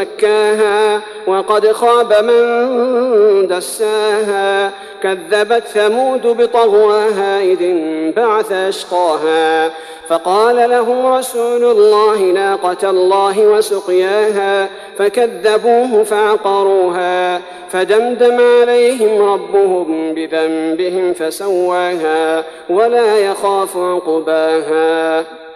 زكاها وقد خاب من دساها كذبت ثمود بطغواها إذ انبعث أشقاها فقال لهم رسول الله ناقة الله وسقياها فكذبوه فعقروها فدمدم عليهم ربهم بذنبهم فسواها ولا يخاف عقباها